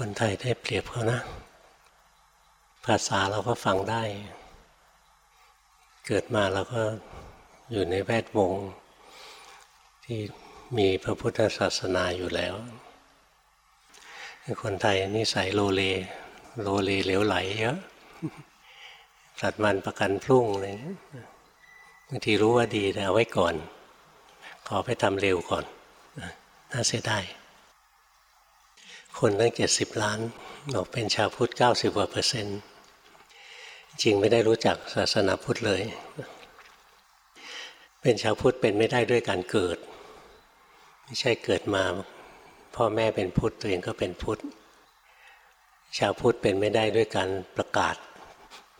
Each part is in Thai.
คนไทยได้เปรียบเขานะ ภาษาเราก็ฟังได้ เกิดมาเราก็อยู่ในแวดวง ที่มีพระพุทธศาสนาอยู่แล้ว คนไทยนิสัยโลเล โลเลเหลวไหลเยอะสัตว์มันประกันพรุ่งอะไรบางทีรู้ว่าดีแต่เอาไว้ก่อน ขอไปทำเร็วก่อน น่าเสียดาย คนตั้งเจ็ดสิบล้านบอกเป็นชาวพุทธเก้าสิบกว่าเปอร์เซ็นต์จริงไม่ได้รู้จักศาสนาพุทธเลย เป็นชาวพุทธเป็นไม่ได้ด้วยการเกิด ไม่ใช่เกิดมา พ่อแม่เป็นพุทธตัวเองก็เป็นพุทธชาวพุทธเป็นไม่ได้ด้วยการประกาศ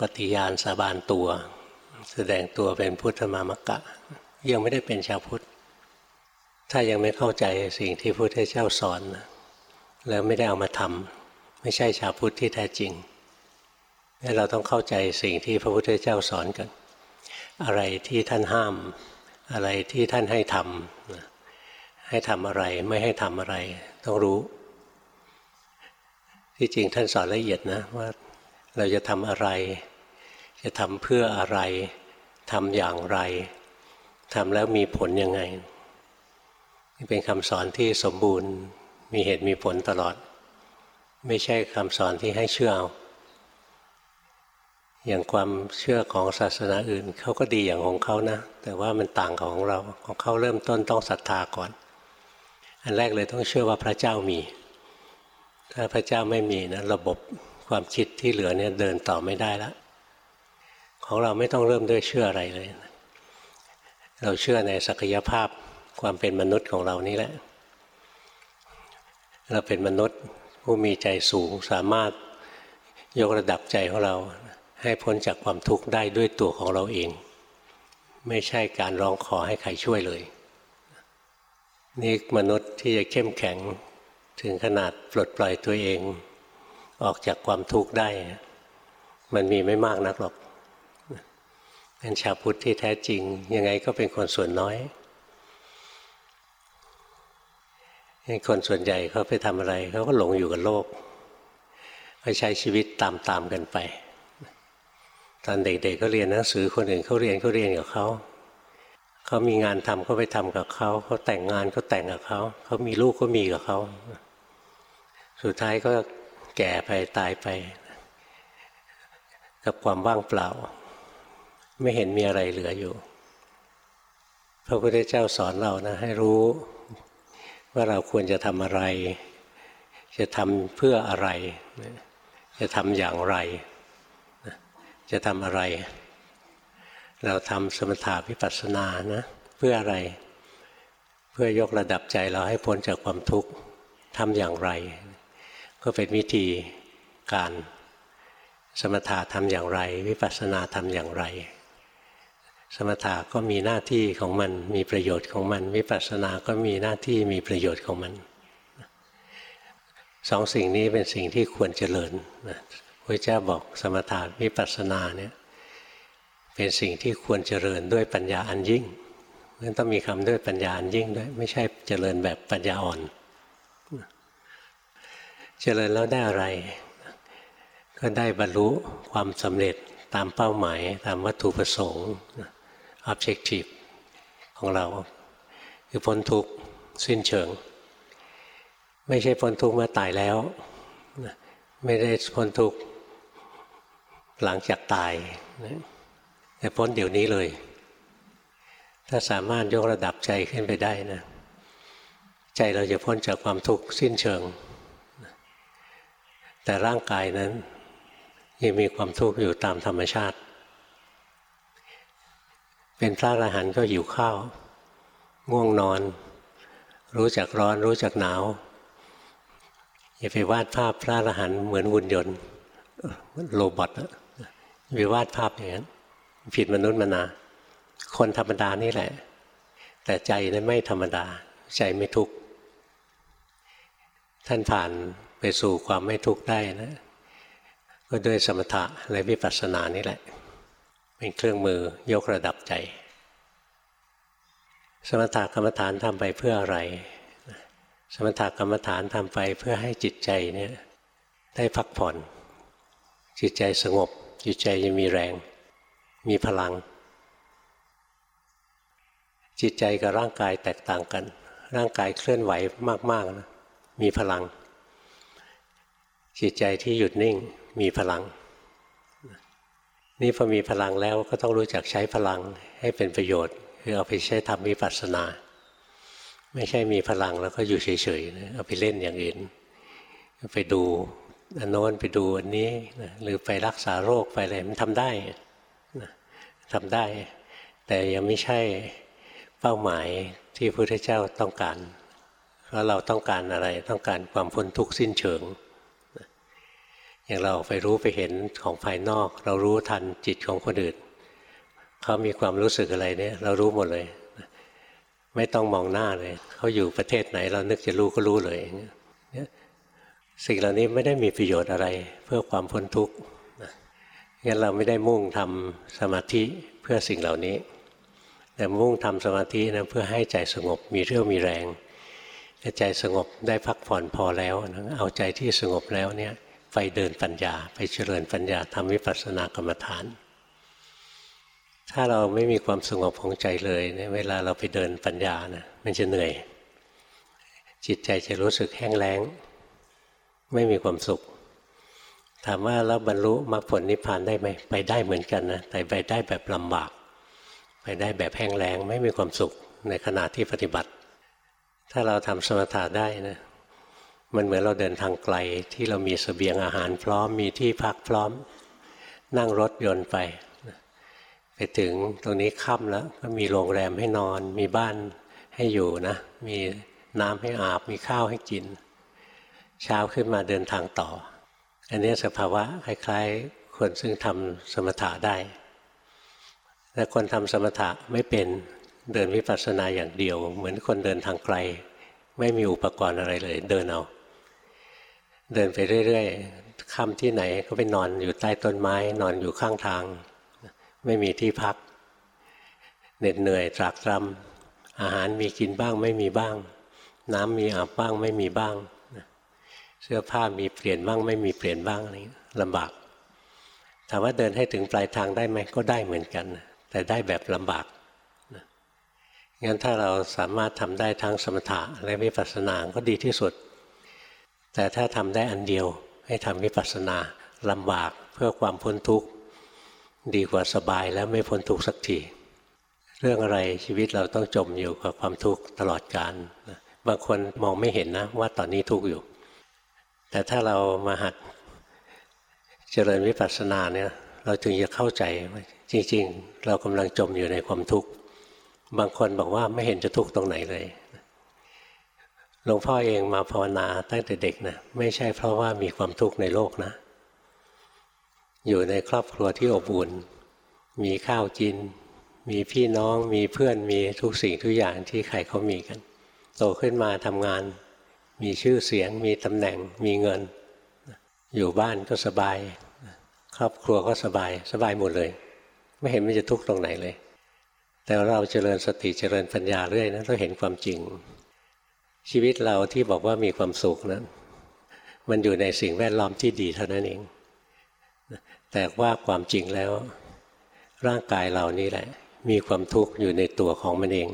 ปฏิญาณสาบานตัว แสดงตัวเป็นพุทธมามกะ ยังไม่ได้เป็นชาวพุทธ ถ้ายังไม่เข้าใจสิ่งที่พระพุทธเจ้าสอน แล้วไม่ได้เอามาทำไม่ใช่ชาวพุทธที่แท้จริงเราต้องเข้าใจสิ่งที่พระพุทธเจ้าสอนกัน อะไรที่ท่านห้าม อะไรที่ท่านให้ทำให้ทำอะไรไม่ให้ทำอะไร ต้องรู้ ที่จริงท่านสอนละเอียดนะว่าเราจะทำอะไร จะทำเพื่ออะไรทำอย่างไรทำแล้วมีผลยังไงนี่เป็นคำสอนที่สมบูรณ์ มีเหตุมีผลตลอด ไม่ใช่คำสอนที่ให้เชื่อเอาอย่างความเชื่อของศาสนาอื่นเขาก็ดีอย่างของเขานะ แต่ว่ามันต่างกับของเราของเขาเริ่มต้นต้องศรัทธาก่อน อันแรกเลยต้องเชื่อว่าพระเจ้ามี ถ้าพระเจ้าไม่มีนะระบบความคิดที่เหลือเนี่ยเดินต่อไม่ได้แล้วของเราไม่ต้องเริ่มด้วยเชื่ออะไรเลย เราเชื่อในศักยภาพความเป็นมนุษย์ของเรานี่แหละ เราเป็นมนุษย์ผู้มีใจสูงสามารถยกระดับใจของเราให้พ้นจากความทุกข์ได้ด้วยตัวของเราเอง ไม่ใช่การร้องขอให้ใครช่วยเลย นี่มนุษย์ที่จะเข้มแข็งถึงขนาดปลดปล่อยตัวเอง ออกจากความทุกข์ได้ มันมีไม่มากนักหรอกเป็นชาวพุทธที่แท้จริง ยังไงก็เป็นคนส่วนน้อย คนส่วนใหญ่เขาไปทำอะไรเขาก็หลงอยู่กับโลกไปใช้ชีวิตตามๆกันไป ตอนเด็กๆก็เรียนหนังสือคนอื่นเขาเรียนเขาเรียนกับเขาเขามีงานทำเขาไปทำกับเขาเขาแต่งงานก็แต่งกับเขาเขามีลูกก็มีกับเขาสุดท้ายก็แก่ไปตายไป กับความว่างเปล่า ไม่เห็นมีอะไรเหลืออยู่ พระพุทธเจ้าสอนเรานะให้รู้ ว่าเราควรจะทำอะไร จะทำเพื่ออะไร จะทำอย่างไร จะทำอะไร เราทำสมถาวิปัสสนานะ เพื่ออะไร เพื่อยกระดับใจเราให้พ้นจากความทุกข์ทำอย่างไร ก็เป็นวิธีการสมถะทำอย่างไร วิปัสสนาทำอย่างไร สมถะก็มีหน้าที่ของมัน มีประโยชน์ของมัน วิปัสสนาก็มีหน้าที่มีประโยชน์ของมันสองสิ่งนี้เป็นสิ่งที่ควรเจริญพระเจ้าบอกสมถะวิปัสสนาเนี่ยเป็นสิ่งที่ควรเจริญด้วยปัญญาอันยิ่งนั้นต้องมีคำด้วยปัญญาอันยิ่งด้วย ไม่ใช่เจริญแบบปัญญาอ่อน เจริญแล้วได้อะไร ก็ได้บรรลุความสำเร็จตามเป้าหมายตามวัตถุประสงค์ objective ของเรา คือพ้นทุกข์สิ้นเชิง ไม่ใช่พ้นทุกข์เมื่อตายแล้ว ไม่ได้พ้นทุกข์หลังจากตาย แต่พ้นเดี๋ยวนี้เลย ถ้าสามารถยกระดับใจขึ้นไปได้นะ ใจเราจะพ้นจากความทุกข์สิ้นเชิง แต่ร่างกายนั้นยังมีความทุกข์อยู่ตามธรรมชาติ เป็นพระอรหันต์ก็หิวข้าว ง่วงนอน รู้จักร้อนรู้จักหนาว อย่าไปวาดภาพพระอรหันต์เหมือนหุ่นยนต์โรบอทนะไปวาดภาพอย่างนั้นผิดมนุษย์มนา คนธรรมดานี่แหละ แต่ใจนั้นไม่ธรรมดา ใจไม่ทุกข์ท่านผ่านไปสู่ความไม่ทุกข์ได้นะ ก็ด้วยสมถะและวิปัสสนานี่แหละ เป็นเครื่องมือยกระดับใจ สมถกรรมฐานทำไปเพื่ออะไร สมถกรรมฐานทำไปเพื่อให้จิตใจเนี่ยได้พักผ่อน จิตใจสงบ จิตใจจะมีแรง มีพลัง จิตใจกับร่างกายแตกต่างกัน ร่างกายเคลื่อนไหวมากๆนะมีพลัง จิตใจที่หยุดนิ่งมีพลัง นี่พอมีพลังแล้วก็ต้องรู้จักใช้พลังให้เป็นประโยชน์ คือเอาไปใช้ทำวิปัสสนา ไม่ใช่มีพลังแล้วก็อยู่เฉยๆเอาไปเล่นอย่างอื่นไปดูอันโน้นไปดูอันนี้นะหรือไปรักษาโรคไปอะไรมันทำได้นะทำได้ แต่ยังไม่ใช่เป้าหมายที่พระพุทธเจ้าต้องการเพราะเราต้องการอะไรต้องการความพ้นทุกข์สิ้นเชิง อย่างเราไปรู้ไปเห็นของภายนอก เรารู้ทันจิตของคนอื่นเขามีความรู้สึกอะไรเนี่ย เรารู้หมดเลย ไม่ต้องมองหน้าเลยเขาอยู่ประเทศไหน เรานึกจะรู้ก็รู้เลยสิ่งเหล่านี้ไม่ได้มีประโยชน์อะไรเพื่อความพ้นทุกข์งั้นเราไม่ได้มุ่งทำสมาธิเพื่อสิ่งเหล่านี้ แต่มุ่งทำสมาธินะเพื่อให้ใจสงบมีเรี่ยวมีแรงใจสงบได้พักผ่อนพอแล้วเอาใจที่สงบแล้วเนี่ย ไปเดินปัญญา ไปเจริญปัญญาทำวิปัสสนากรรมฐาน ถ้าเราไม่มีความสงบของใจเลยเนี่ยเวลาเราไปเดินปัญญานะมันจะเหนื่อย จิตใจจะรู้สึกแห้งแล้ง ไม่มีความสุข ถามว่าแล้วบรรลุมรรคผลนิพพานได้ไหมไปได้เหมือนกันนะแต่ไปได้แบบลำบาก ไปได้แบบแห้งแล้ง ไม่มีความสุขในขณะที่ปฏิบัติ ถ้าเราทำสมถะได้นะ มันเหมือนเราเดินทางไกลที่เรามีสเสบียงอาหารพร้อมมีที่พักพร้อม นั่งรถยนต์ไปไปถึงตรงนี้ค่ำแล้ว ก็มีโรงแรมให้นอน มีบ้านให้อยู่นะ มีน้ำให้อาบ มีข้าวให้กิน เช้าขึ้นมาเดินทางต่อ อันนี้สภาวะคล้ายๆ คนซึ่งทำสมถะได้แต่คนทำสมถะไม่เป็นเดินวิปัสสนาอย่างเดียว เหมือนคนเดินทางไกล ไม่มีอุปกรณ์อะไรเลย เดินเอา เดินไปเรื่อยๆค่ำที่ไหนก็ไปนอนอยู่ใต้ต้นไม้ นอนอยู่ข้างทาง ไม่มีที่พักเหน็ดเหนื่อยตรากตรำอาหารมีกินบ้างไม่มีบ้าง น้ำมีอาบบ้างไม่มีบ้าง เสื้อผ้ามีเปลี่ยนบ้างไม่มีเปลี่ยนบ้างอะไรลำบากถามว่าเดินให้ถึงปลายทางได้ไหมก็ได้เหมือนกัน แต่ได้แบบลำบากงั้นถ้าเราสามารถทำได้ทั้งสมถะและวิปัสสนาก็ดีที่สุด แต่ถ้าทำได้อันเดียวให้ทำวิปัสสนาลำบากเพื่อความพ้นทุกข์ดีกว่าสบายแล้วไม่พ้นทุกข์สักทีเรื่องอะไรชีวิตเราต้องจมอยู่กับความทุกข์ตลอดกาลบางคนมองไม่เห็นนะว่าตอนนี้ทุกข์อยู่ แต่ถ้าเรามาหัดเจริญวิปัสสนาเนี่ยเราถึงจะเข้าใจว่าจริง ๆ เรากำลังจมอยู่ในความทุกข์บางคนบอกว่าไม่เห็นจะทุกข์ตรงไหนเลย หลวงพ่อเองมาภาวนาตั้งแต่เด็กนะไม่ใช่เพราะว่ามีความทุกข์ในโลกนะ อยู่ในครอบครัวที่อบอุ่น มีข้าวกิน มีพี่น้องมีเพื่อนมีทุกสิ่งทุกอย่างที่ใครเขามีกัน โตขึ้นมาทำงาน มีชื่อเสียง มีตำแหน่งมีเงิน อยู่บ้านก็สบาย ครอบครัวก็สบายสบายหมดเลย ไม่เห็นมันจะทุกข์ตรงไหนเลย แต่เราเจริญสติเจริญปัญญาเรื่อยนะเราเห็นความจริง ชีวิตเราที่บอกว่ามีความสุขนะั้นมันอยู่ในสิ่งแวดล้อมที่ดีเท่านั้นเอง แต่ว่าความจริงแล้ว ร่างกายเรานี่แหละ มีความทุกข์อยู่ในตัวของมันเอง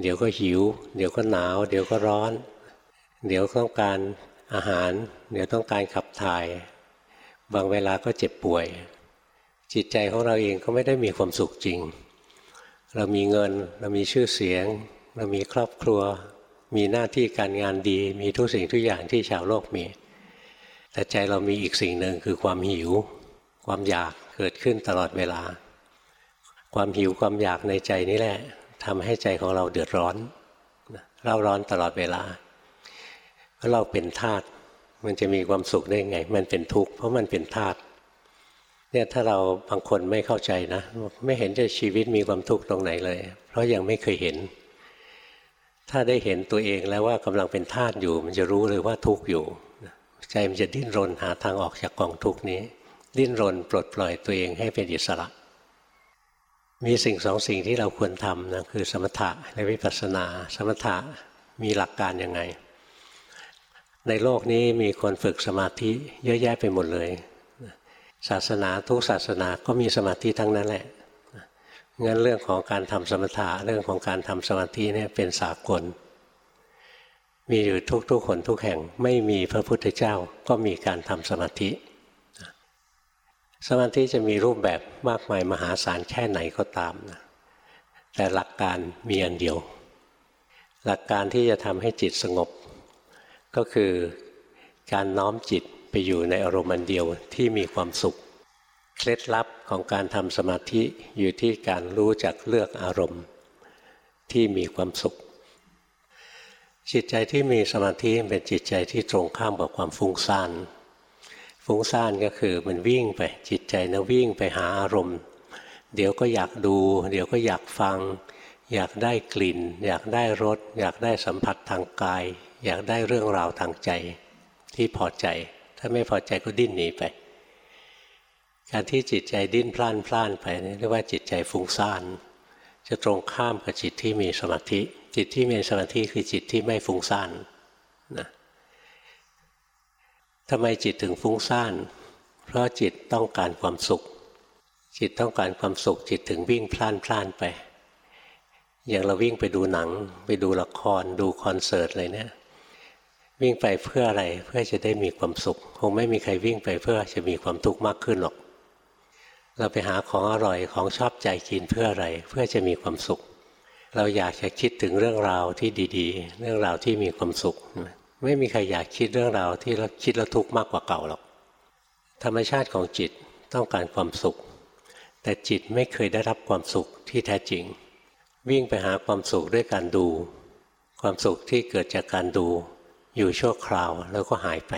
เดี๋ยวก็หิว เดี๋ยวก็หนาว เดี๋ยวก็ร้อน เดี๋ยวต้องการอาหาร เดี๋ยวต้องการขับถ่าย บางเวลาก็เจ็บป่วย จิตใจของเราเองก็ไม่ได้มีความสุขจริง เรามีเงิน เรามีชื่อเสียง เรามีครอบครัว มีหน้าที่การงานดี มีทุกสิ่งทุกอย่างที่ชาวโลกมี แต่ใจเรามีอีกสิ่งหนึ่งคือความหิว ความอยากเกิดขึ้นตลอดเวลา ความหิวความอยากในใจนี่แหละทำให้ใจของเราเดือดร้อนเร่าร้อนตลอดเวลาเพราะเราเป็นธาตุมันจะมีความสุขได้ไง มันเป็นทุกข์เพราะมันเป็นธาตุเนี่ยถ้าเราบางคนไม่เข้าใจนะ ไม่เห็นจะชีวิตมีความทุกข์ตรงไหนเลย เพราะยังไม่เคยเห็น ถ้าได้เห็นตัวเองแล้วว่ากำลังเป็นธาตุอยู่ มันจะรู้เลยว่าทุกข์อยู่ ใจมันจะดิ้นรนหาทางออกจากกองทุกข์นี้ ดิ้นรนปลดปล่อยตัวเองให้เป็นอิสระ มีสิ่งสองสิ่งที่เราควรทำนะคือสมถะและวิปัสสนา สมถะมีหลักการยังไง ในโลกนี้มีคนฝึกสมาธิเยอะแยะไปหมดเลย ศาสนาทุกศาสนาก็มีสมาธิทั้งนั้นแหละ งั้นเรื่องของการทำสมถะเรื่องของการทำสมาธิเนี่ยเป็นสากล มีอยู่ทุกๆคนทุกแห่งไม่มีพระพุทธเจ้าก็มีการทำสมาธิ สมาธิจะมีรูปแบบมากมายมหาศาลแค่ไหนก็ตามนะแต่หลักการมีอันเดียว หลักการที่จะทำให้จิตสงบ ก็คือการน้อมจิตไปอยู่ในอารมณ์อันเดียวที่มีความสุข เคล็ดลับของการทำสมาธิอยู่ที่การรู้จักเลือกอารมณ์ที่มีความสุข จิตใจที่มีสมาธิเป็นจิตใจที่ตรงข้ามกับความฟุ้งซ่านฟุ้งซ่านก็คือมันวิ่งไปจิตใจนะวิ่งไปหาอารมณ์ เดี๋ยวก็อยากดู เดี๋ยวก็อยากฟัง อยากได้กลิ่น อยากได้รสอยากได้สัมผัสทางกาย อยากได้เรื่องราวทางใจที่พอใจ ถ้าไม่พอใจก็ดิ้นหนีไป การที่จิตใจดิ้นพล่านพล่านไปนี่เรียกว่าจิตใจฟุ้งซ่าน จะตรงข้ามกับจิตที่มีสมาธิ จิตที่มีสมาธิคือจิตที่ไม่ฟุ้งซ่านนะทำไมจิตถึงฟุ้งซ่าน เพราะจิตต้องการความสุข จิตต้องการความสุข จิตถึงวิ่งพล่านพล่านไป อย่างเราวิ่งไปดูหนัง ไปดูละคร ดูคอนเสิร์ตอะไรเนี่ยวิ่งไปเพื่ออะไรเพื่อจะได้มีความสุข คงไม่มีใครวิ่งไปเพื่อจะมีความทุกข์มากขึ้นหรอก เราไปหาของอร่อยของชอบใจกินเพื่ออะไร เพื่อจะมีความสุข เราอยากจะคิดถึงเรื่องราวที่ดีๆ เรื่องราวที่มีความสุข ไม่มีใครอยากคิดเรื่องราวที่เราคิดแล้วทุกข์มากกว่าเก่าหรอกธรรมชาติของจิตต้องการความสุข แต่จิตไม่เคยได้รับความสุขที่แท้จริง วิ่งไปหาความสุขด้วยการดู ความสุขที่เกิดจากการดู อยู่ชั่วคราวแล้วก็หายไป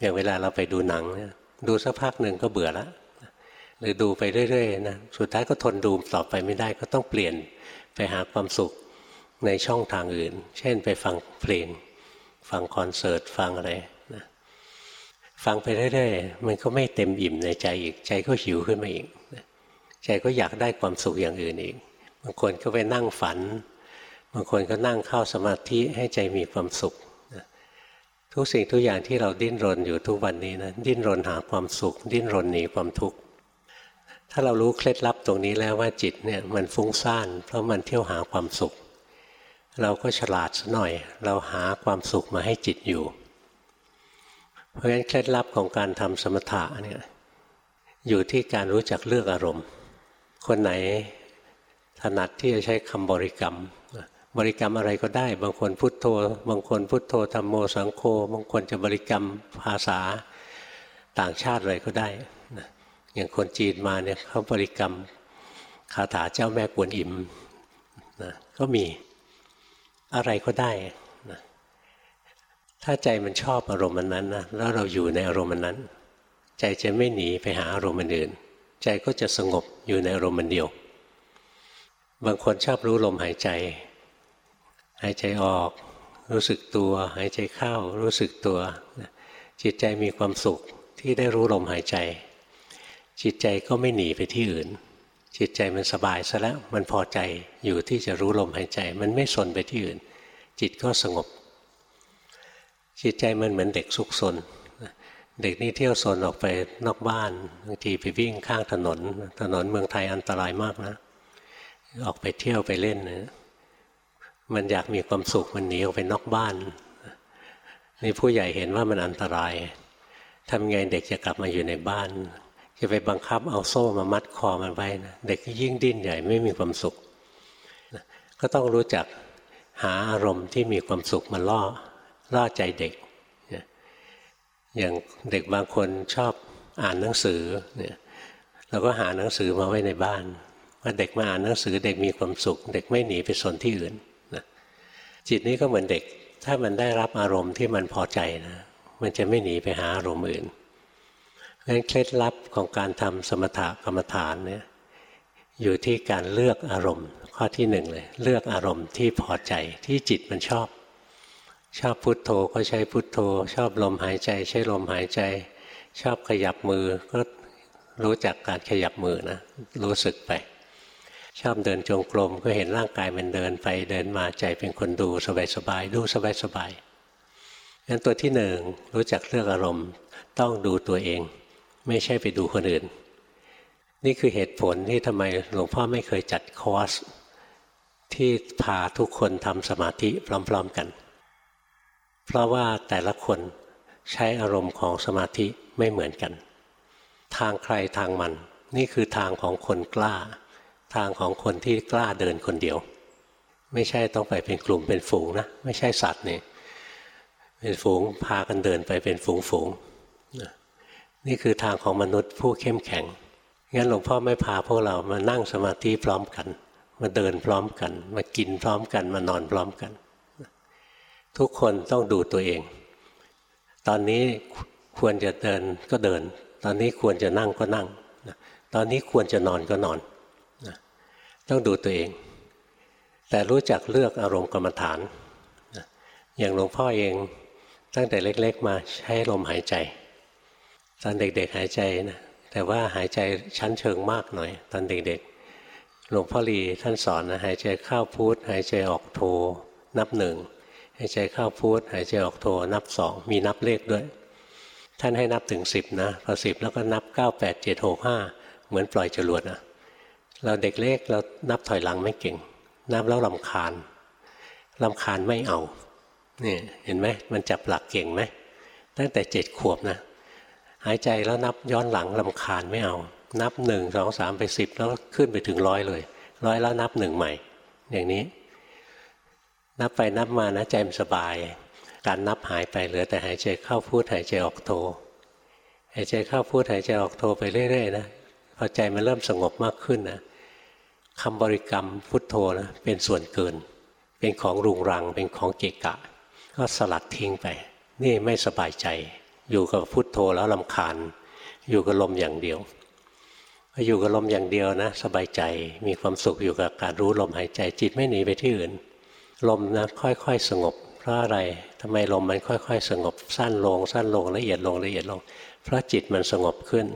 อย่างเวลาเราไปดูหนังดูสักพักหนึ่งก็เบื่อแล้ว หรือดูไปเรื่อยๆนะสุดท้ายก็ทนดูต่อไปไม่ได้ก็ต้องเปลี่ยนไปหาความสุขในช่องทางอื่น เช่นไปฟังเพลง ฟังคอนเสิร์ตฟังอะไรนะฟังไปเรื่อยๆมันก็ไม่เต็มอิ่มในใจอีกใจก็หิวขึ้นมาอีกใจก็อยากได้ความสุขอย่างอื่นอีกบางคนก็ไปนั่งฝันบางคนก็นั่งเข้าสมาธิให้ใจมีความสุขทุกสิ่งทุกอย่างที่เราดิ้นรนอยู่ทุกวันนี้นะดิ้นรนหาความสุข ดิ้นรนหนีความทุกข์ ถ้าเรารู้เคล็ดลับตรงนี้แล้วว่าจิตเนี่ยมันฟุ้งซ่าน เพราะมันเที่ยวหาความสุข เราก็ฉลาดซะหน่อย เราหาความสุขมาให้จิตอยู่ เพราะฉะนั้นเคล็ดลับของการทำสมถะเนี่ยอยู่ที่การรู้จักเลือกอารมณ์ คนไหนถนัดที่จะใช้คำบริกรรม บริกรรมอะไรก็ได้ บางคนพุทโธ บางคนพุทโธธรรมโมสังโฆบางคนจะบริกรรมภาษาต่างชาติอะไรก็ได้ อย่างคนจีนมาเนี่ยเขาบริกรรมคาถาเจ้าแม่กวนอิมนะก็มีอะไรก็ได้นะถ้าใจมันชอบอารมณ์นั้นนะแล้วเราอยู่ในอารมณ์นั้น ใจจะไม่หนีไปหาอารมณ์อื่น ใจก็จะสงบอยู่ในอารมณ์เดียว บางคนชอบรู้ลมหายใจ หายใจออก รู้สึกตัว หายใจเข้า รู้สึกตัว จิตใจมีความสุขที่ได้รู้ลมหายใจ จิตใจก็ไม่หนีไปที่อื่น จิตใจมันสบายซะแล้วมันพอใจอยู่ที่จะรู้ลมหายใจ มันไม่สนไปที่อื่น จิตก็สงบ จิตใจมันเหมือนเด็กสุกสนเด็กนี่เที่ยวสนออกไปนอกบ้านบางทีไปวิ่งข้างถนน ถนนเมืองไทยอันตรายมากนะ ออกไปเที่ยวไปเล่นนะมันอยากมีความสุขมันหนีออกไปนอกบ้านนี่ผู้ใหญ่เห็นว่ามันอันตรายทำไงเด็กจะกลับมาอยู่ในบ้าน จะไปบังคับเอาโซ่มามัดคอมันไว้นะเด็กยิ่งดิ้นใหญ่ไม่มีความสุข ก็ต้องรู้จักหาอารมณ์ที่มีความสุขมาล่อล่อใจเด็ก อย่างเด็กบางคนชอบอ่านหนังสือเนี่ยเราก็หาหนังสือมาไว้ในบ้านว่าเด็กมาอ่านหนังสือเด็กมีความสุข เด็กไม่หนีไปสนที่อื่นนะจิตนี้ก็เหมือนเด็ก ถ้ามันได้รับอารมณ์ที่มันพอใจนะมันจะไม่หนีไปหาอารมณ์อื่น งั้นเคล็ดลับของการทำสมถกรรมฐานเนี่ยอยู่ที่การเลือกอารมณ์ ข้อที่หนึ่งเลย เลือกอารมณ์ที่พอใจที่จิตมันชอบ ชอบพุทโธก็ใช้พุทโธ ชอบลมหายใจ ใช้ลมหายใจ ชอบขยับมือก็รู้จักการขยับมือนะ รู้สึกไป ชอบเดินจงกรมก็เห็นร่างกายมันเดินไปเดินมาใจเป็นคนดูสบายๆดูสบายๆงั้นตัวที่หนึ่งรู้จักเลือกอารมณ์ต้องดูตัวเอง ไม่ใช่ไปดูคนอื่น นี่คือเหตุผลที่ทำไมหลวงพ่อไม่เคยจัดคอร์สที่พาทุกคนทำสมาธิพร้อม ๆกัน เพราะว่าแต่ละคนใช้อารมณ์ของสมาธิไม่เหมือนกัน ทางใครทางมัน นี่คือทางของคนกล้า ทางของคนที่กล้าเดินคนเดียว ไม่ใช่ต้องไปเป็นกลุ่มเป็นฝูงนะ ไม่ใช่สัตว์นี่เป็นฝูงพากันเดินไปเป็นฝูงฝูง นี่คือทางของมนุษย์ผู้เข้มแข็ง งั้นหลวงพ่อไม่พาพวกเรามานั่งสมาธิพร้อมกัน มาเดินพร้อมกัน มากินพร้อมกัน มานอนพร้อมกัน ทุกคนต้องดูตัวเอง ตอนนี้ควรจะเดินก็เดิน ตอนนี้ควรจะนั่งก็นั่ง ตอนนี้ควรจะนอนก็นอน ต้องดูตัวเอง แต่รู้จักเลือกอารมณ์กรรมฐาน อย่างหลวงพ่อเองตั้งแต่เล็ก ๆ มาใช้ลมหายใจ ตอนเด็ก ๆ หายใจนะแต่ว่าหายใจชั้นเชิงมากหน่อย ตอนเด็กๆ หลวงพ่อลีท่านสอนนะหายใจเข้าพุทหายใจออกโทนับหนึ่งหายใจเข้าพุทหายใจออกโทนับสองมีนับเลขด้วย ท่านให้นับถึงสิบนะพอสิบแล้วก็นับเก้าแปดเจ็ดหกห้าเหมือนปล่อยจรวดนะเราเด็กเล็กเรานับถอยหลังไม่เก่ง นับแล้วลำคาญลำคาญไม่เอาเนี่เห็นไหมมันจับหลักเก่งไหมตั้งแต่เจ็ดขวบนะ หายใจแล้วนับย้อนหลังลำคาญไม่เอา นับหนึ่งสองสามไปสิบแล้วขึ้นไปถึงร้อยเลย ร้อยแล้วนับหนึ่งใหม่ อย่างนี้ นับไปนับมานะใจมันสบาย การนับหายไปเหลือแต่หายใจเข้าพูดหายใจออกโทหายใจเข้าพูดหายใจออกโทไปเรื่อยๆนะพอใจมันเริ่มสงบมากขึ้นนะคำบริกรรมพุทโธนะเป็นส่วนเกิน เป็นของรุงรังเป็นของเกะกะ ก็สลัดทิ้งไป นี่ไม่สบายใจ อยู่กับพุทโธแล้วลำคาญ อยู่กับลมอย่างเดียวพออยู่กับลมอย่างเดียวนะสบายใจมีความสุขอยู่กับการรู้ลมหายใจจิตไม่หนีไปที่อื่น ลมนะค่อยๆสงบ เพราะอะไรทำไมลมมันค่อยๆ สงบสั้นลง สั้นลงละเอียดลงละเอียดลง เพราะจิตมันสงบขึ้น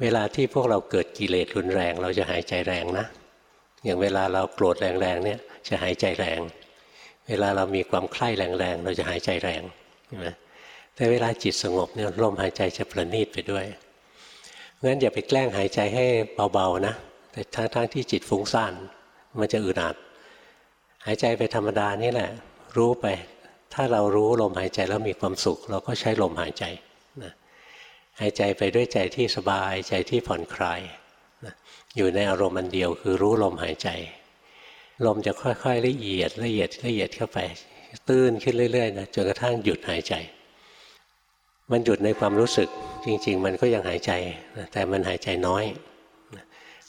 เวลาที่พวกเราเกิดกิเลสรุนแรง เราจะหายใจแรงนะ อย่างเวลาเราโกรธแรงๆเนี่ยจะหายใจแรง เวลาเรามีความใคร่แรงๆเราจะหายใจแรงใช่ไหม แต่เวลาจิตสงบเนี่ยลมหายใจจะประณีตไปด้วยงั้นอย่าไปแกล้งหายใจให้เบาๆนะ แต่ทั้งๆที่จิตฟุ้งซ่านมันจะอึดอัดหายใจไปธรรมดานี่แหละ รู้ไป ถ้าเรารู้ลมหายใจแล้วมีความสุข เราก็ใช้ลมหายใจนะหายใจไปด้วยใจที่สบายใจที่ผ่อนคลายนะอยู่ในอารมณ์อันเดียวคือรู้ลมหายใจ ลมจะค่อยๆละเอียดละเอียดละเอียดเข้าไป ตื้นขึ้นเรื่อยๆนะจนกระทั่งหยุดหายใจ มันหยุดในความรู้สึกจริง ๆ มันก็ยังหายใจแต่มันหายใจน้อย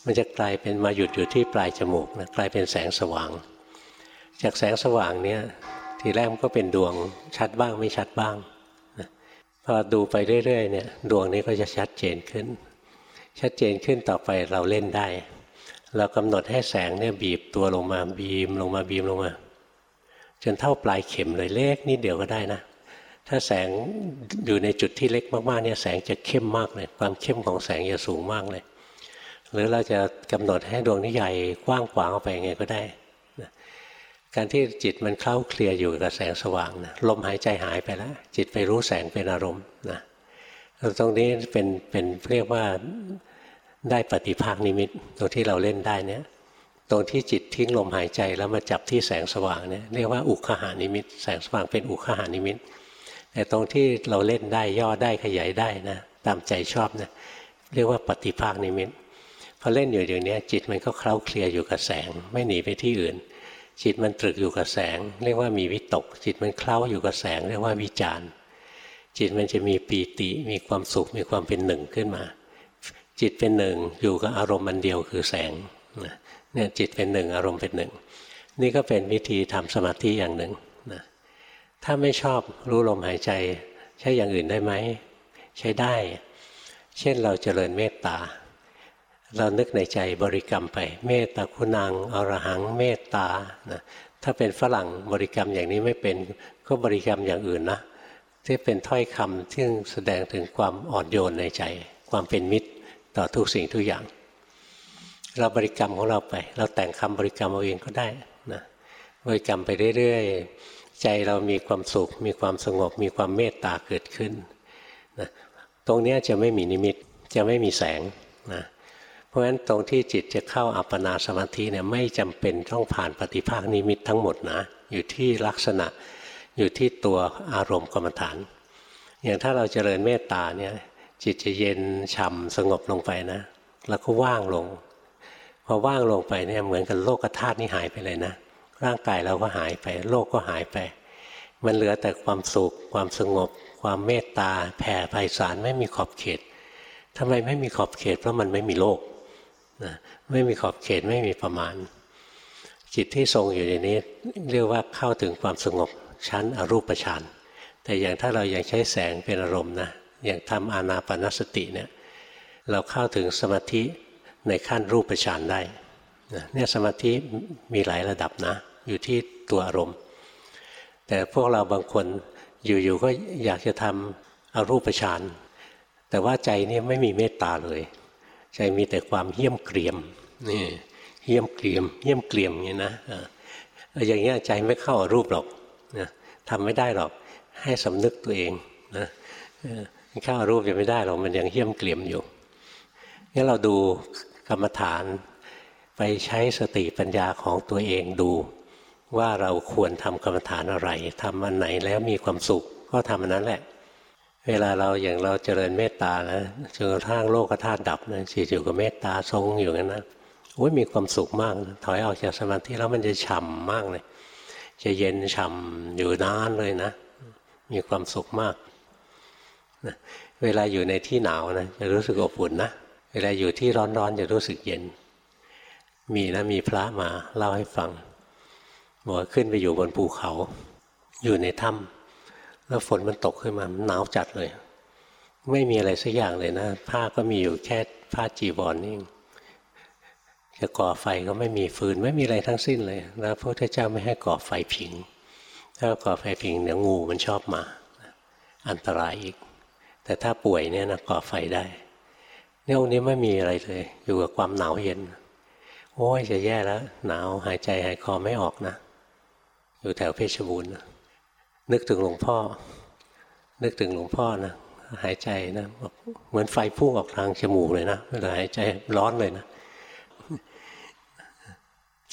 มันจะกลายเป็นมาหยุดอยู่ที่ปลายจมูกนะกลายเป็นแสงสว่าง จากแสงสว่างเนี้ยทีแรกมันก็เป็นดวงชัดบ้างไม่ชัดบ้างพอดูไปเรื่อยๆเนี่ยดวงนี้ก็จะชัดเจนขึ้น ชัดเจนขึ้นต่อไปเราเล่นได้ เรากำหนดให้แสงเนี่ยบีบตัวลงมาบีมลงมาบีมลงมา จนเท่าปลายเข็มเลยเล็กนิดเดียวก็ได้นะ ถ้าแสงอยู่ในจุดที่เล็กมากๆเนี่ยแสงจะเข้มมากเลยความเข้มของแสงจะสูงมากเลย หรือเราจะกำหนดให้ดวงนี้ใหญ่กว้างขวางออกไปไงก็ได้การที่จิตมันเข้าเคลียร์อยู่กับแสงสว่างนะลมหายใจหายไปแล้ว จิตไปรู้แสงเป็นอารมณ์นะตรงนี้เป็นเป็นเรียกว่าได้ปฏิภาคนิมิตตรงที่เราเล่นได้เนี่ยตรงที่จิตทิ้งลมหายใจแล้วมาจับที่แสงสว่างเนี่ยเรียกว่าอุคหานิมิต แสงสว่างเป็นอุคหานิมิต แต่ตรงที่เราเล่นได้ย่อได้ขยายได้นะตามใจชอบนะเรียกว่าปฏิภาคนิมิตพอเล่นอยู่อย่างนี้จิตมันก็เคล้าเคลียอยู่กับแสง ไม่หนีไปที่อื่น จิตมันตรึกอยู่กับแสง เรียกว่ามีวิตก จิตมันเคล้าอยู่กับแสง เรียกว่าวิจารจิตมันจะมีปีติมีความสุขมีความเป็นหนึ่งขึ้นมา จิตเป็นหนึ่งอยู่กับอารมณ์มันเดียวคือแสงเนี่ยจิตเป็นหนึ่งอารมณ์เป็นหนึ่งนี่ก็เป็นวิธีทำสมาธิอย่างหนึ่ง ถ้าไม่ชอบรู้ลมหายใจ ใช้อย่างอื่นได้ไหม ใช้ได้ เช่นเราเจริญเมตตา เรานึกในใจบริกรรมไป เมตตาคุณังอรหังเมตตานะถ้าเป็นฝรั่งบริกรรมอย่างนี้ไม่เป็นก็บริกรรมอย่างอื่นนะที่เป็นถ้อยคำที่แสดงถึงความอ่อนโยนในใจ ความเป็นมิตรต่อทุกสิ่งทุกอย่าง เราบริกรรมของเราไป เราแต่งคำบริกรรมเอาเองก็ได้นะบริกรรมไปเรื่อยๆ ใจเรามีความสุข มีความสงบ มีความเมตตาเกิดขึ้นนะตรงนี้จะไม่มีนิมิตจะไม่มีแสงนะเพราะฉะนั้นตรงที่จิตจะเข้าอัปปนาสมาธิเนี่ยไม่จำเป็นต้องผ่านปฏิภาคนิมิตทั้งหมดนะอยู่ที่ลักษณะอยู่ที่ตัวอารมณ์กรรมฐาน อย่างถ้าเราเจริญเมตตาเนี่ยจิตจะเย็นฉ่ำสงบลงไปนะ แล้วก็ว่างลง พอว่างลงไปเนี่ยเหมือนกับโลกธาตุนี่หายไปเลยนะ ร่างกายเราก็หายไป โลกก็หายไป มันเหลือแต่ความสุข ความสงบ ความเมตตาแผ่ไพศาลไม่มีขอบเขตทำไมไม่มีขอบเขต เพราะมันไม่มีโลกนะไม่มีขอบเขตไม่มีประมาณ จิตที่ทรงอยู่ในนี้ เรียกว่าเข้าถึงความสงบชั้นอรูปฌานแต่อย่างถ้าเรายังใช้แสงเป็นอารมณ์นะอย่างทำอานาปนสติเนี่ยเราเข้าถึงสมาธิในขั้นรูปฌานได้เนี่ยสมาธิมีหลายระดับนะ อยู่ที่ตัวอารมณ์ แต่พวกเราบางคนอยู่ๆก็อยากจะทำอรูปฌานแต่ว่าใจนี่ไม่มีเมตตาเลย ใจมีแต่ความเหี้ยมเกรียมนี่เหี้ยมเกรียมเหี้ยมเกรียมอย่างนี้นะอย่างเงี้ยใจไม่เข้าอรูปหรอกนะทำไม่ได้หรอกให้สำนึกตัวเองนะเข้าอรูปยังไม่ได้หรอกมันยังเหี้ยมเกรียมอยู่งั้นเราดูกรรมฐานไปใช้สติปัญญาของตัวเองดู ว่าเราควรทำกรรมฐานอะไรทำอันไหนแล้วมีความสุขก็ทำอันนั้นแหละ เวลาเราอย่างเราเจริญเมตตานะจนกระทั่งโลกธาตุดับนะจิตอยู่กับเมตตาทรงอยู่กันนะโอ้ยมีความสุขมากนะถอยออกจากสมาธิแล้วมันจะฉ่ำมากเลย จะเย็นฉ่ำอยู่นานเลยนะ มีความสุขมากนะเวลาอยู่ในที่หนาวนะจะรู้สึกอบอุ่นนะเวลาอยู่ที่ร้อนๆจะรู้สึกเย็น มีนะมีพระมาเล่าให้ฟัง บอกขึ้นไปอยู่บนภูเขา อยู่ในถ้ำแล้วฝนมันตกขึ้นมาหนาวจัดเลย ไม่มีอะไรสักอย่างเลยนะ ผ้าก็มีอยู่แค่ผ้าจีวรนนี่จะก่อไฟก็ไม่มีฟืนไม่มีอะไรทั้งสิ้นเลยแล้วพระพุทธเจ้าไม่ให้ก่อไฟผิง ถ้าก่อไฟผิงเดี๋ยวงูมันชอบมา อันตรายอีก แต่ถ้าป่วยเนี่ยนะก่อไฟได้เนี่ยองค์นี้ไม่มีอะไรเลย อยู่กับความหนาวเย็น โอ้ยจะแย่แล้ว หนาวหายใจหายคอไม่ออกนะ อยู่แถวเพชรบูรณ์นึกถึงหลวงพ่อ นึกถึงหลวงพ่อนะหายใจนะเหมือนไฟพุ่งออกทางจมูกเลยนะเวลาหายใจร้อนเลยนะ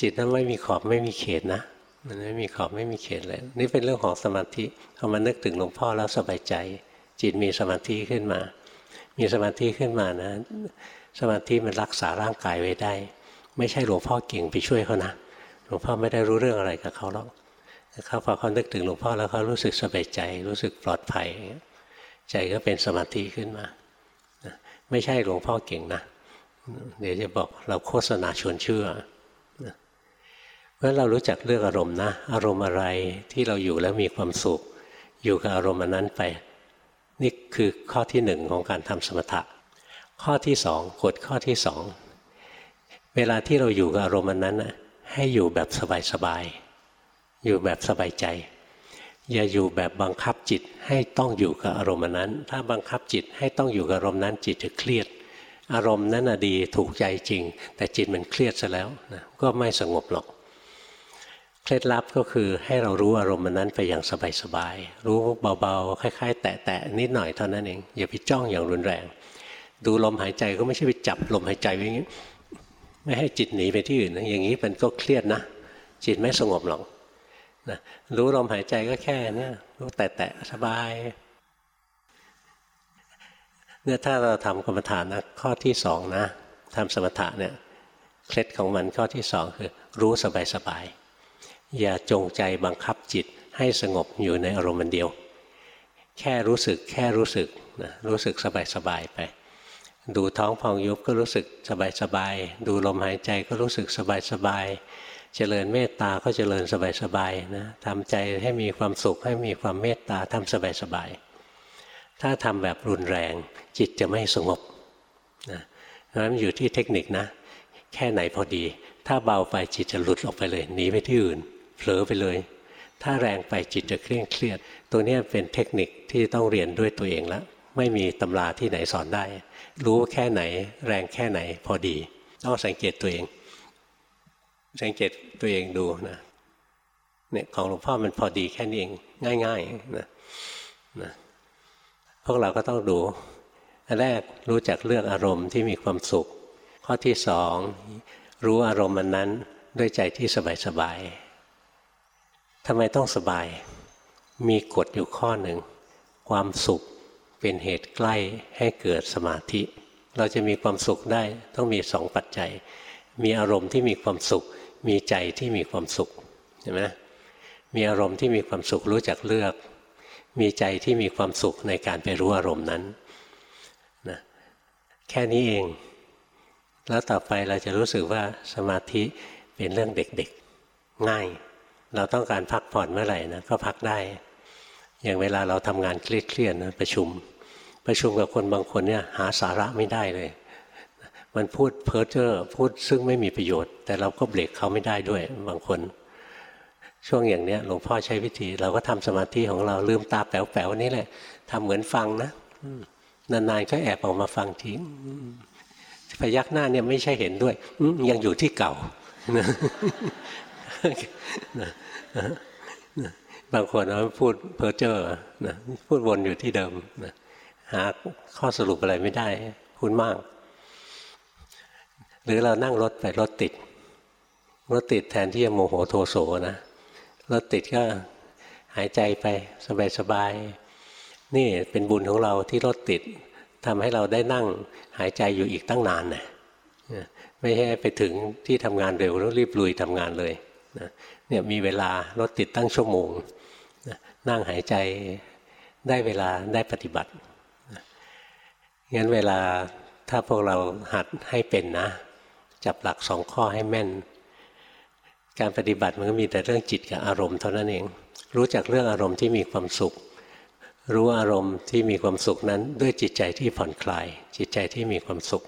จิตนั้นไม่มีขอบไม่มีเขตนะมันไม่มีขอบไม่มีเขตเลย นี่เป็นเรื่องของสมาธิพอมานึกถึงหลวงพ่อแล้วสบายใจ จิตมีสมาธิขึ้นมา มีสมาธิขึ้นมานะ สมาธิมันรักษาร่างกายไว้ได้ ไม่ใช่หลวงพ่อเก่งไปช่วยเขานะหลวงพ่อไม่ได้รู้เรื่องอะไรกับเขาหรอก เขาพอเขานึกถึงหลวงพ่อแล้วเขารู้สึกสบายใจ รู้สึกปลอดภัย ใจก็เป็นสมาธิขึ้นมา ไม่ใช่หลวงพ่อเก่งนะ เดี๋ยวจะบอกเราโฆษณาชวนเชื่อเพราะเรารู้จักเลือกอารมณ์นะ อารมณ์อะไรที่เราอยู่แล้วมีความสุข อยู่กับอารมณ์นั้นไป นี่คือข้อที่หนึ่งของการทำสมถะ ข้อที่สองกฎข้อที่สองเวลาที่เราอยู่กับอารมณ์นั้นนะให้อยู่แบบสบายๆ อยู่แบบสบายใจ อย่าอยู่แบบบังคับจิตให้ต้องอยู่กับอารมณ์นั้น ถ้าบังคับจิตให้ต้องอยู่กับอารมณ์นั้น จิตจะเครียด อารมณ์นั้นดีถูกใจจริง แต่จิตมันเครียดซะแล้วนะก็ไม่สงบหรอกเคล็ดลับก็คือให้เรารู้อารมณ์นั้นไปอย่างสบายๆรู้เบาๆคล้ายๆ แตะๆนิดหน่อยเท่านั้นเองอย่าไปจ้องอย่างรุนแรง ดูลมหายใจก็ไม่ใช่ไปจับลมหายใจไว้อย่างนี้ไม่ให้จิตหนีไปที่อื่นนะอย่างนี้มันก็เครียดนะ จิตไม่สงบหรอก นะรู้ลมหายใจก็แค่นี้รู้แตะๆสบายเนี่ยถ้าเราทำกรรมฐานนะข้อที่สองนะทำสมถะเนี่ยเคล็ดของมันข้อที่สองคือ รู้สบายๆอย่าจงใจบังคับจิตให้สงบอยู่ในอารมณ์เดียว แค่รู้สึกแค่รู้สึกนะรู้สึกสบายๆไป ดูท้องพองยุบก็รู้สึกสบายๆดูลมหายใจก็รู้สึกสบายๆ เจริญเมตตาก็เจริญสบายๆนะทำใจให้มีความสุขให้มีความเมตตาทำสบายๆถ้าทำแบบรุนแรงจิตจะไม่สงบนะนั้นอยู่ที่เทคนิคนะ แค่ไหนพอดี ถ้าเบาไปจิตจะหลุดออกไปเลยหนีไปที่อื่นเผลอไปเลย ถ้าแรงไปจิตจะเคร่งเครียด ตัวนี้เป็นเทคนิคที่ต้องเรียนด้วยตัวเองแล้วไม่มีตำราที่ไหนสอนได้ รู้แค่ไหน แรงแค่ไหนพอดี ต้องสังเกตตัวเอง สังเกตตัวเองดูนะเนี่ยของหลวงพ่อมันพอดีแค่นี้เองง่ายๆนะนะพวกเราก็ต้องดูอันแรกรู้จักเลือกอารมณ์ที่มีความสุข ข้อที่สองรู้อารมณ์มันนั้นด้วยใจที่สบายๆทำไมต้องสบาย มีกฎอยู่ข้อหนึ่ง ความสุขเป็นเหตุใกล้ให้เกิดสมาธิ เราจะมีความสุขได้ต้องมีสองปัจจัย มีอารมณ์ที่มีความสุข มีใจที่มีความสุขเห็นไหมมีอารมณ์ที่มีความสุขรู้จักเลือก มีใจที่มีความสุขในการไปรู้อารมณ์นั้นนะแค่นี้เอง แล้วต่อไปเราจะรู้สึกว่าสมาธิเป็นเรื่องเด็กๆ ง่าย เราต้องการพักผ่อนเมื่อไหร่นะก็พักได้ อย่างเวลาเราทำงานเครียดๆนะประชุม ประชุมกับคนบางคนเนี่ยหาสาระไม่ได้เลย มันพูดเพ้อเจ้อพูดซึ่งไม่มีประโยชน์ แต่เราก็เบรกเขาไม่ได้ด้วยบางคน ช่วงอย่างเนี้ยหลวงพ่อใช้วิธี เราก็ทำสมาธิของเราลืมตาแป๋วๆนี่แหละทำเหมือนฟังนะนานๆก็แอบออกมาฟังทิ้งพยักหน้าเนี่ยไม่ใช่เห็นด้วยยังอยู่ที่เก่าบางคนเราพูดเพ้อเจ้อนะพูดวนอยู่ที่เดิมนะหาข้อสรุปอะไรไม่ได้พูดมาก หรือเรานั่งรถไปรถติด รถติดแทนที่จะโมโหโทโสนะรถติดก็หายใจไปสบายๆนี่เป็นบุญของเราที่รถติดทำให้เราได้นั่งหายใจอยู่อีกตั้งนานนะไม่ใช่ไปถึงที่ทำงานเร็วแล้วรีบลุยทำงานเลยเนี่ยมีเวลารถติดตั้งชั่วโมงนั่งหายใจได้เวลาได้ปฏิบัติงั้นเวลาถ้าพวกเราหัดให้เป็นนะ จับหลักสองข้อให้แม่น การปฏิบัติมันก็มีแต่เรื่องจิตกับอารมณ์เท่านั้นเอง รู้จักเรื่องอารมณ์ที่มีความสุข รู้อารมณ์ที่มีความสุขนั้น ด้วยจิตใจที่ผ่อนคลาย จิตใจที่มีความสุข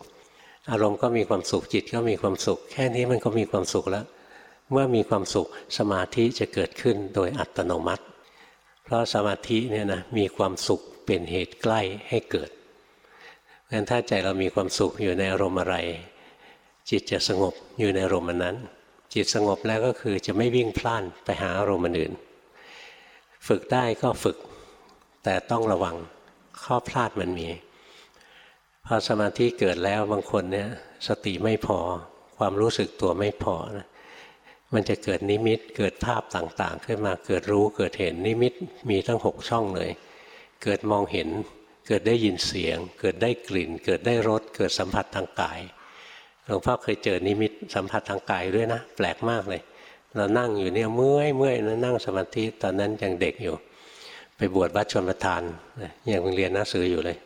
อารมณ์ก็มีความสุขจิตก็มีความสุข แค่นี้มันก็มีความสุขแล้ว เมื่อมีความสุขสมาธิจะเกิดขึ้นโดยอัตโนมัติ เพราะสมาธิเนี่ยนะมีความสุขเป็นเหตุใกล้ให้เกิดงั้นถ้าใจเรามีความสุขอยู่ในอารมณ์อะไร จิตจะสงบอยู่ในอารมณ์นั้น จิตสงบแล้วก็คือจะไม่วิ่งพล่านไปหาอารมณ์อื่น ฝึกได้ก็ฝึก แต่ต้องระวังข้อพลาดมันมี พอสมาธิเกิดแล้วบางคนเนี่ยสติไม่พอความรู้สึกตัวไม่พอนะมันจะเกิดนิมิตเกิดภาพต่างๆ ขึ้นมาเกิดรู้เกิดเห็นนิมิตมีทั้งหกช่องเลย เกิดมองเห็น เกิดได้ยินเสียง เกิดได้กลิ่น เกิดได้รสเกิดสัมผัสทางกาย หลวงพ่อเคยเจอนิมิตสัมผัสทางกายด้วยนะ แปลกมากเลย เรานั่งอยู่เนี่ยเมื่อยเมื่อยนะนั่งสมาธิตอนนั้นยังเด็กอยู่ ไปบวชวัดชนประทานยังเรียนหนังสืออยู่เลย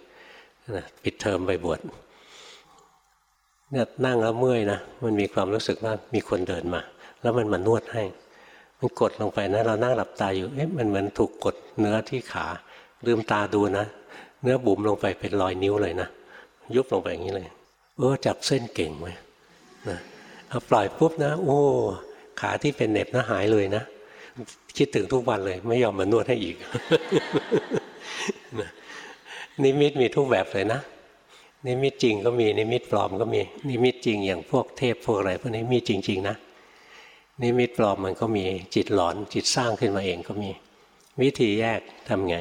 ปิดเทอมไปบวชเนี่ยนั่งแล้วเมื่อยนะมันมีความรู้สึกว่ามีคนเดินมา แล้วมันมานวดให้ มันกดลงไปนะ เรานั่งหลับตาอยู่เอ๊ะมันเหมือนถูกกดเนื้อที่ขาลืมตาดูนะ เนื้อบุ๋มลงไปเป็นรอยนิ้วเลยนะยุบลงไปอย่างนี้เลย เออจับเส้นเก่งไหมนะเอาปล่อยปุ๊บนะ โอ้ ขาที่เป็นเน็บนะหายเลยนะคิดถึงทุกวันเลย ไม่ยอมมานวดให้อีกนิมิตมีทุกแบบเลยนะนิมิตจริงก็มีนิมิตปลอมก็มีนิมิตจริงอย่างพวกเทพพวกอะไรพวกนี้มีจริง ๆ นะนิมิตปลอมมันก็มีจิตหลอนจิตสร้างขึ้นมาเองก็มี วิธีแยกทำไง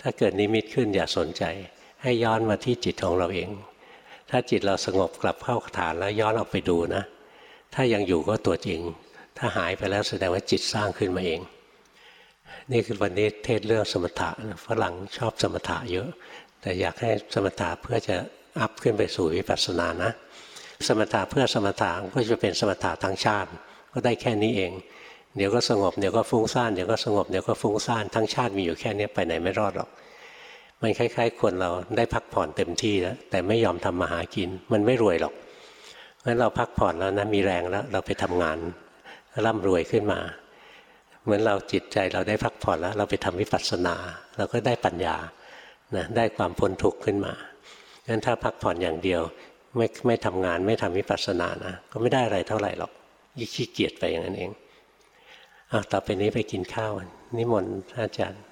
ถ้าเกิดนิมิตขึ้นอย่าสนใจ ให้ย้อนมาที่จิตของเราเอง ถ้าจิตเราสงบกลับเข้าฐานแล้วย้อนออกไปดูนะ ถ้ายังอยู่ก็ตัวจริง ถ้าหายไปแล้วแสดงว่าจิตสร้างขึ้นมาเอง นี่คือวันนี้เทศเรื่องสมถะฝรั่งชอบสมถะเยอะ แต่อยากให้สมถะเพื่อจะอัพขึ้นไปสู่วิปัสสนานะ สมถะเพื่อสมถะก็จะเป็นสมถะทางชาติ ก็ได้แค่นี้เอง เดี๋ยวก็สงบเดี๋ยวก็ฟุ้งซ่านเดี๋ยวก็สงบเดี๋ยวก็ฟุ้งซ่านทั้งชาติมีอยู่แค่นี้ไปไหนไม่รอดหรอก มันคล้าย ๆ คนเราได้พักผ่อนเต็มที่แล้วแต่ไม่ยอมทำมาหากิน มันไม่รวยหรอกงั้นเราพักผ่อนแล้วนะมีแรงแล้ว เราไปทำงานร่ำรวยขึ้นมา เหมือนเราจิตใจเราได้พักผ่อนแล้ว เราไปทำวิปัสสนา เราก็ได้ปัญญานะได้ความพ้นทุกข์ขึ้นมางั้นถ้าพักผ่อนอย่างเดียว ไม่ไม่ทำงานไม่ทำวิปัสสนานะก็ไม่ได้อะไรเท่าไหร่หรอกยี่ขี้เกียจไปอย่างนั้นเองเอาต่อไปนี้ไปกินข้าวนิมนต์อาจารย์